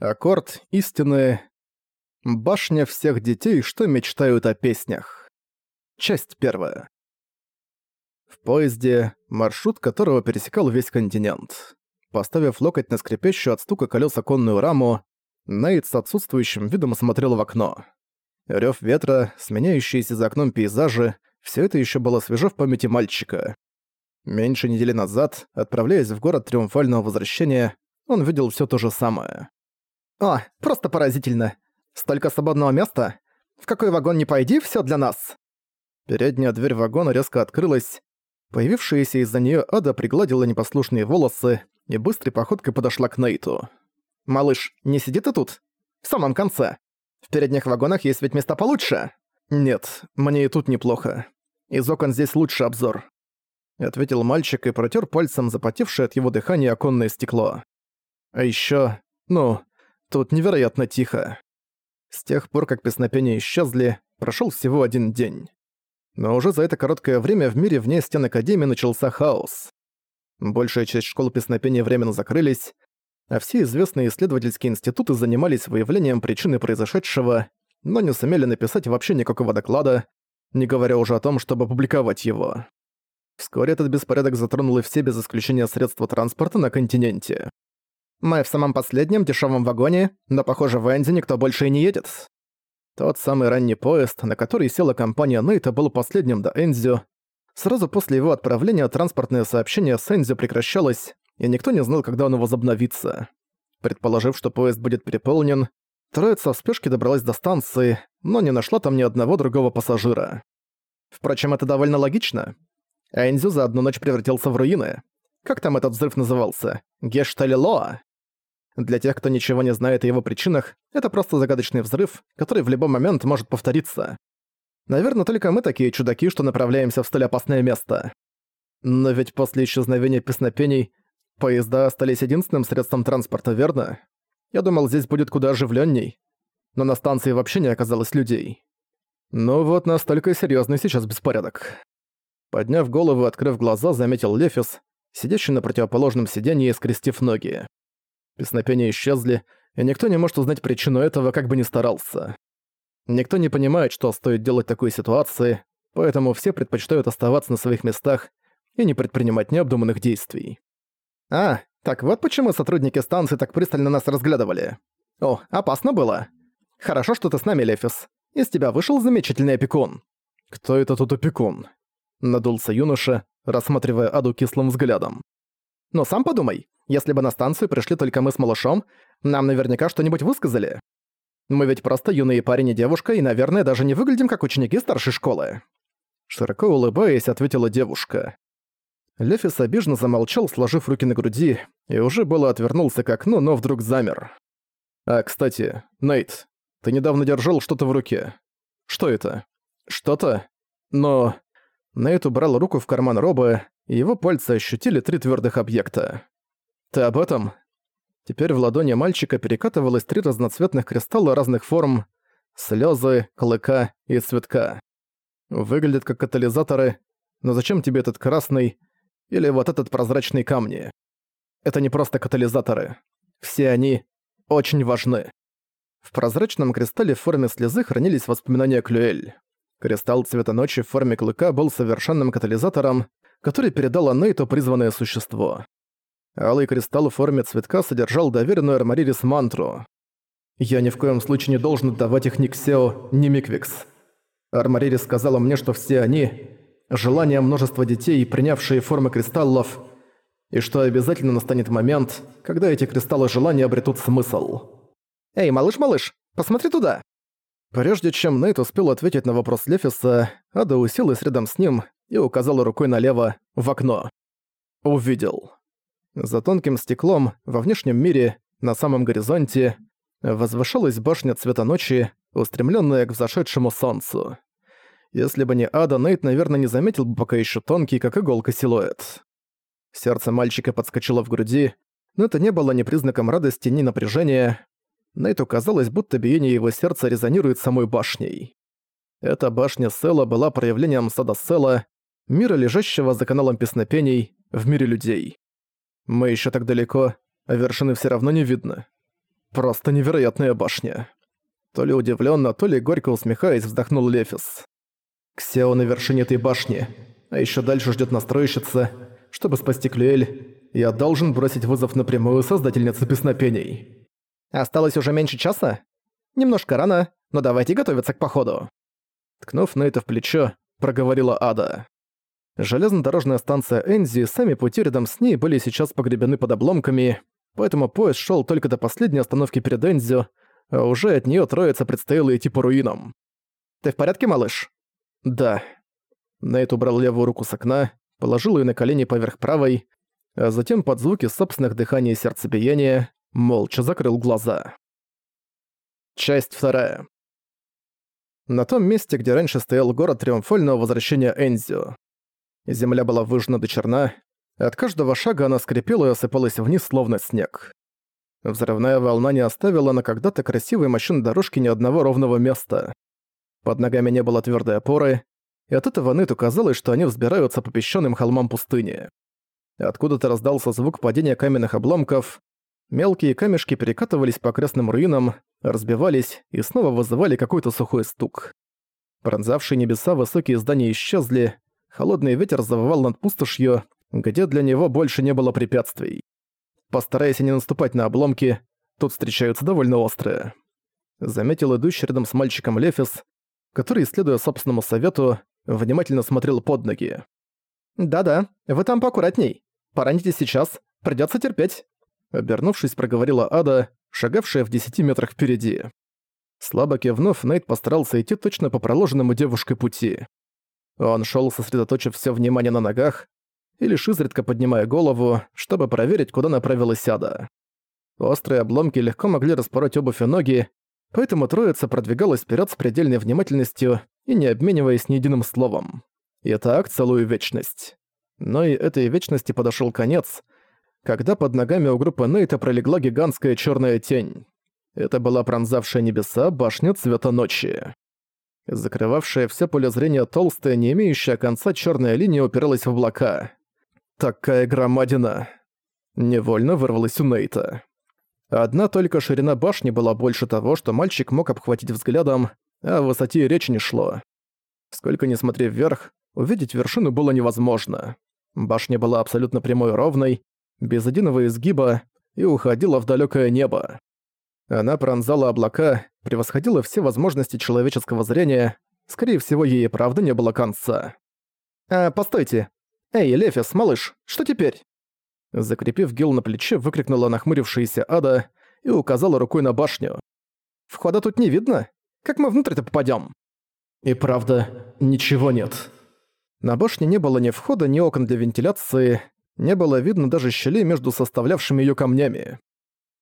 Аккорд истины. Башня всех детей, что мечтают о песнях. Часть первая. В поезде, маршрут которого пересекал весь континент. Поставив локоть на скрипящую от стука колёс оконную раму, Нейт с отсутствующим видом смотрел в окно. Рёв ветра, сменяющиеся за окном пейзажи, всё это ещё было свежо в памяти мальчика. Меньше недели назад, отправляясь в город Триумфального Возвращения, он видел всё то же самое. «О, просто поразительно! Столько свободного места! В какой вагон не пойди, всё для нас!» Передняя дверь вагона резко открылась. Появившаяся из-за неё ада пригладила непослушные волосы и быстрой походкой подошла к Нейту. «Малыш, не сиди ты тут? В самом конце. В передних вагонах есть ведь места получше». «Нет, мне и тут неплохо. Из окон здесь лучше обзор», — ответил мальчик и протер пальцем запотевшее от его дыхания оконное стекло. «А ещё, ну, тут невероятно тихо». С тех пор, как песнопения исчезли, прошёл всего один день. Но уже за это короткое время в мире вне стен Академии начался хаос. Большая часть школ песнопения временно закрылись, а все известные исследовательские институты занимались выявлением причины произошедшего, но не сумели написать вообще никакого доклада, не говоря уже о том, чтобы опубликовать его. Вскоре этот беспорядок затронул и все без исключения средства транспорта на континенте. «Мы в самом последнем дешевом вагоне, но, похоже, в Энди никто больше и не едет». Тот самый ранний поезд, на который села компания Нейта, был последним до Энзю. Сразу после его отправления транспортное сообщение с Энзю прекращалось, и никто не знал, когда оно возобновится. Предположив, что поезд будет переполнен, троица в спешке добралась до станции, но не нашла там ни одного другого пассажира. Впрочем, это довольно логично. Энзю за одну ночь превратился в руины. Как там этот взрыв назывался? Гешталилоа? Для тех, кто ничего не знает о его причинах, это просто загадочный взрыв, который в любой момент может повториться. Наверное, только мы такие чудаки, что направляемся в столь опасное место. Но ведь после исчезновения песнопений Поезда остались единственным средством транспорта, верно? Я думал, здесь будет куда оживленней. Но на станции вообще не оказалось людей. Ну вот настолько серьезный сейчас беспорядок. Подняв голову и открыв глаза, заметил Лефис, сидящий на противоположном сиденье и скрестив ноги. Песнопения исчезли, и никто не может узнать причину этого, как бы ни старался. Никто не понимает, что стоит делать в такой ситуации, поэтому все предпочитают оставаться на своих местах и не предпринимать необдуманных действий. А, так вот почему сотрудники станции так пристально нас разглядывали. О, опасно было. Хорошо, что ты с нами, Лефис. Из тебя вышел замечательный опекун. Кто это тут опекун? Надулся юноша, рассматривая Аду кислым взглядом. Но сам подумай, если бы на станцию пришли только мы с малышом, нам наверняка что-нибудь высказали. Мы ведь просто юные парень и девушка, и, наверное, даже не выглядим как ученики старшей школы. Широко улыбаясь, ответила девушка. Лефис обиженно замолчал, сложив руки на груди, и уже было отвернулся к окну, но вдруг замер. «А, кстати, Нейт, ты недавно держал что-то в руке. Что это? Что-то? Но...» Нейт убрал руку в карман роба, и его пальцы ощутили три твердых объекта. «Ты об этом?» Теперь в ладони мальчика перекатывалось три разноцветных кристалла разных форм, слезы, клыка и цветка. Выглядят как катализаторы, но зачем тебе этот красный, или вот этот прозрачный камни. Это не просто катализаторы. Все они очень важны. В прозрачном кристалле в форме слезы хранились воспоминания Клюэль. Кристалл цвета ночи в форме клыка был совершенным катализатором, который передал Нейту призванное существо. Алый кристалл в форме цветка содержал доверенную Армаририс мантру. «Я ни в коем случае не должен отдавать их ни Ксео, ни Миквикс. Армаририс сказала мне, что все они желание множества детей, принявшие формы кристаллов, и что обязательно настанет момент, когда эти кристаллы желания обретут смысл. «Эй, малыш-малыш, посмотри туда!» Прежде чем Нейт успел ответить на вопрос Лефиса, Ада уселась рядом с ним и указала рукой налево, в окно. Увидел. За тонким стеклом, во внешнем мире, на самом горизонте, возвышалась башня цвета ночи, устремленная к взошедшему солнцу. Если бы не Ада, Нейт, наверное, не заметил бы пока еще тонкий, как иголка, силуэт. Сердце мальчика подскочило в груди, но это не было ни признаком радости, ни напряжения. Нейту казалось, будто биение его сердца резонирует самой башней. Эта башня Села была проявлением сада Села, мира, лежащего за каналом песнопений, в мире людей. Мы еще так далеко, а вершины все равно не видно. Просто невероятная башня. То ли удивленно, то ли горько усмехаясь, вздохнул Лефис. Ксео на вершине этой башни, а еще дальше ждет настройщица. Чтобы спасти Клюэль, я должен бросить вызов напрямую создательнице песнопений. Осталось уже меньше часа? Немножко рано, но давайте готовиться к походу. Ткнув Нейта в плечо, проговорила Ада. Железнодорожная станция Энзи и сами пути рядом с ней были сейчас погребены под обломками, поэтому поезд шел только до последней остановки перед Энзио, а уже от нее троица предстояло идти по руинам. «Ты в порядке, малыш?» «Да». Нейт убрал левую руку с окна, положил ее на колени поверх правой, а затем под звуки собственных дыханий и сердцебиения молча закрыл глаза. Часть вторая. На том месте, где раньше стоял город триумфального возвращения Энзио. Земля была выжжена до черна, от каждого шага она скрипела и осыпалась вниз, словно снег. Взрывная волна не оставила на когда-то красивой машинной дорожке ни одного ровного места. Под ногами не было твердой опоры, и от этого Ныту казалось, что они взбираются по песчаным холмам пустыни. Откуда-то раздался звук падения каменных обломков, мелкие камешки перекатывались по окрестным руинам, разбивались и снова вызывали какой-то сухой стук. Пронзавшие небеса высокие здания исчезли, холодный ветер завывал над пустошью, где для него больше не было препятствий. Постарайся не наступать на обломки, тут встречаются довольно острые. Заметил идущий рядом с мальчиком Лефис, который, следуя собственному совету, внимательно смотрел под ноги. «Да-да, вы там поаккуратней. Поранитесь сейчас, придётся терпеть», — обернувшись, проговорила Ада, шагавшая в десяти метрах впереди. Слабо кивнув, Нейт постарался идти точно по проложенному девушкой пути. Он шел, сосредоточив все внимание на ногах, и лишь изредка поднимая голову, чтобы проверить, куда направилась Ада. Острые обломки легко могли распороть обувь и ноги, поэтому троица продвигалась вперед с предельной внимательностью и не обмениваясь ни единым словом. И так целую вечность. Но и этой вечности подошел конец, когда под ногами у группы Нейта пролегла гигантская черная тень. Это была пронзавшая небеса башня цвета ночи. Закрывавшая все поле зрения толстая, не имеющая конца черная линия упиралась в облака. Такая громадина. Невольно вырвалась у Нейта. Одна только ширина башни была больше того, что мальчик мог обхватить взглядом, а о высоте речи не шло. Сколько ни смотри вверх, увидеть вершину было невозможно. Башня была абсолютно прямой и ровной, без единого изгиба, и уходила в далекое небо. Она пронзала облака, превосходила все возможности человеческого зрения, скорее всего, ей правда не было конца. «А, постойте! Эй, Лефис, малыш, что теперь?» Закрепив гил на плече, выкрикнула нахмурившаяся Ада и указала рукой на башню. «Входа тут не видно? Как мы внутрь-то попадём?» «И правда, ничего нет». На башне не было ни входа, ни окон для вентиляции, не было видно даже щелей между составлявшими её камнями.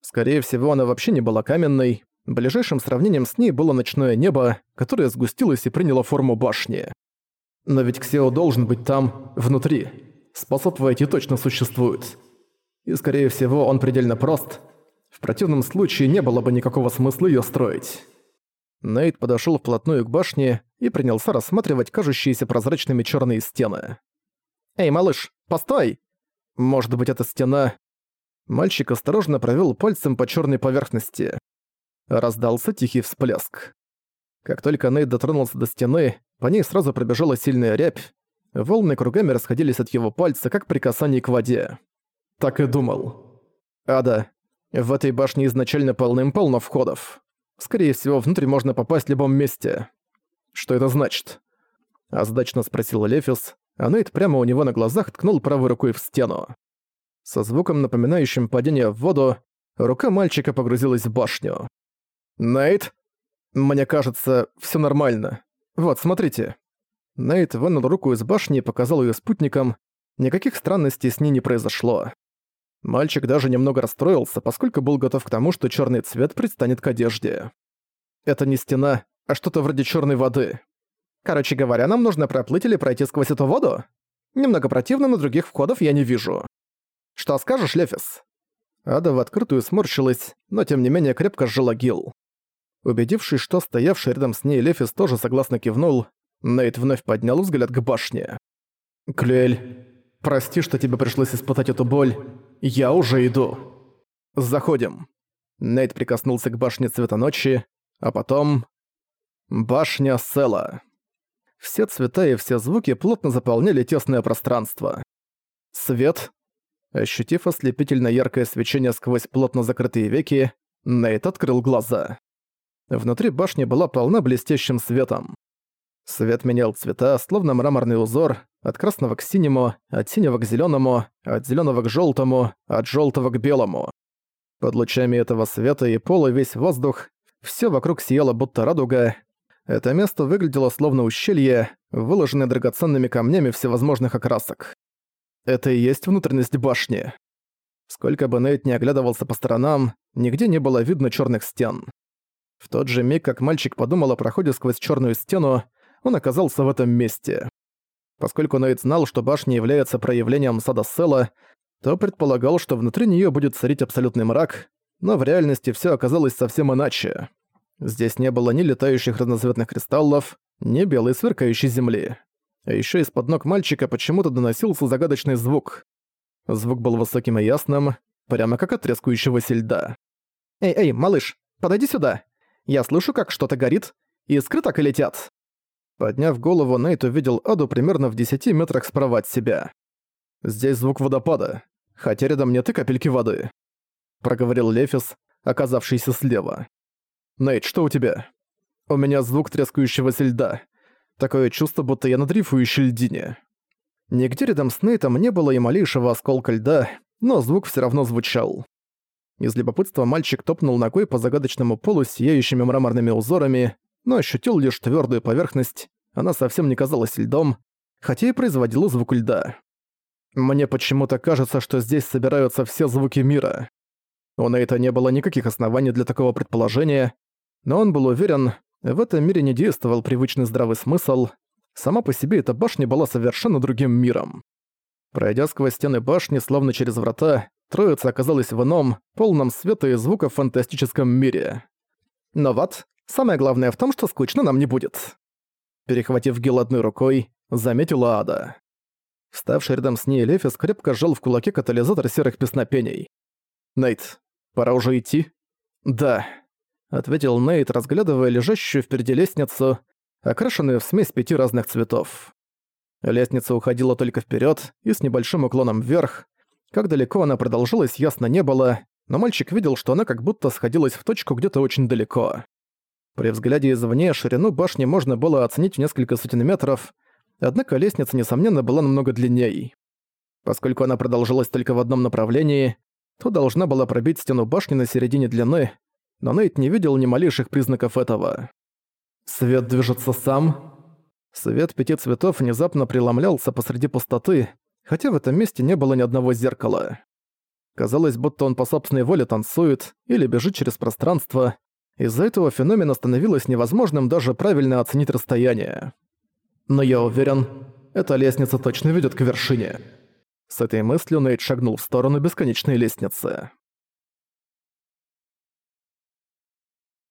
Скорее всего, она вообще не была каменной. Ближайшим сравнением с ней было ночное небо, которое сгустилось и приняло форму башни. Но ведь Ксео должен быть там, внутри. Способ войти точно существует. И скорее всего, он предельно прост. В противном случае не было бы никакого смысла её строить. Нейт подошёл вплотную к башне и принялся рассматривать кажущиеся прозрачными чёрные стены. «Эй, малыш, постой!» Может быть, эта стена... Мальчик осторожно провёл пальцем по чёрной поверхности. Раздался тихий всплеск. Как только Нейт дотронулся до стены, по ней сразу пробежала сильная рябь. Волны кругами расходились от его пальца, как при касании к воде. Так и думал. Ада, в этой башне изначально полным-полно входов. Скорее всего, внутрь можно попасть в любом месте. Что это значит? Озадачно спросил Лефис, а Нейт прямо у него на глазах ткнул правой рукой в стену. Со звуком, напоминающим падение в воду, рука мальчика погрузилась в башню. «Нейт? Мне кажется, все нормально. Вот, смотрите». Нейт вынул руку из башни и показал ее спутникам. Никаких странностей с ней не произошло. Мальчик даже немного расстроился, поскольку был готов к тому, что черный цвет предстанет к одежде. Это не стена, а что-то вроде черной воды. Короче говоря, нам нужно проплыть или пройти сквозь эту воду. Немного противно, но других входов я не вижу. Что скажешь, Лефис?» Ада в открытую сморщилась, но тем не менее крепко сжала Гил. Убедившись, что стоявший рядом с ней Лефис тоже согласно кивнул, Нейт вновь поднял взгляд к башне. «Клюэль, прости, что тебе пришлось испытать эту боль. Я уже иду. Заходим». Нейт прикоснулся к башне цвета ночи, а потом... Башня Села. Все цвета и все звуки плотно заполняли тесное пространство. Свет. Ощутив ослепительно яркое свечение сквозь плотно закрытые веки, Нейт открыл глаза. Внутри башни была полна блестящим светом. Свет менял цвета, словно мраморный узор, от красного к синему, от синего к зеленому, от зеленого к желтому, от желтого к белому. Под лучами этого света и пола весь воздух, все вокруг сияло будто радуга. Это место выглядело словно ущелье, выложенное драгоценными камнями всевозможных окрасок. Это и есть внутренность башни. Сколько бы Нейт не оглядывался по сторонам, нигде не было видно черных стен. В тот же миг, как мальчик подумал о проходе сквозь черную стену, он оказался в этом месте. Поскольку Нейт знал, что башня является проявлением сада Села, то предполагал, что внутри нее будет царить абсолютный мрак, но в реальности все оказалось совсем иначе. Здесь не было ни летающих разноцветных кристаллов, ни белой сверкающей земли. А еще из-под ног мальчика почему-то доносился загадочный звук. Звук был высоким и ясным, прямо как от трескающегося льда. «Эй, эй, малыш, подойди сюда! Я слышу, как что-то горит, и искры так и летят!» Подняв голову, Нейт увидел Аду примерно в 10 метрах справа от себя. «Здесь звук водопада, хотя рядом нет и капельки воды», — проговорил Лефис, оказавшийся слева. «Нейт, что у тебя?» «У меня звук трескающегося льда. Такое чувство, будто я на дрейфующей льдине». Нигде рядом с Нейтом не было и малейшего осколка льда, но звук все равно звучал. Из любопытства мальчик топнул ногой по загадочному полу с сияющими мраморными узорами, но ощутил лишь твердую поверхность, она совсем не казалась льдом, хотя и производила звук льда. Мне почему-то кажется, что здесь собираются все звуки мира. У Нейта не было никаких оснований для такого предположения, но он был уверен, в этом мире не действовал привычный здравый смысл, сама по себе эта башня была совершенно другим миром. Пройдя сквозь стены башни, словно через врата, троица оказалась в ином, полном света и звуков фантастическом мире. Но вот, Самое главное в том, что скучно нам не будет». Перехватив Гил одной рукой, заметила Ада. Вставший рядом с ней Лефис крепко сжал в кулаке катализатор серых песнопений. «Нейт, пора уже идти?» «Да», — ответил Нейт, разглядывая лежащую впереди лестницу, окрашенную в смесь пяти разных цветов. Лестница уходила только вперед и с небольшим уклоном вверх. Как далеко она продолжилась, ясно не было, но мальчик видел, что она как будто сходилась в точку где-то очень далеко. При взгляде извне ширину башни можно было оценить в несколько сотен метров, однако лестница, несомненно, была намного длинней. Поскольку она продолжилась только в одном направлении, то должна была пробить стену башни на середине длины, но Нейт не видел ни малейших признаков этого. Свет движется сам. Свет пяти цветов внезапно преломлялся посреди пустоты, хотя в этом месте не было ни одного зеркала. Казалось, будто он по собственной воле танцует или бежит через пространство, из-за этого феномена становилось невозможным даже правильно оценить расстояние. Но я уверен, эта лестница точно ведет к вершине. С этой мыслью Нейт шагнул в сторону бесконечной лестницы.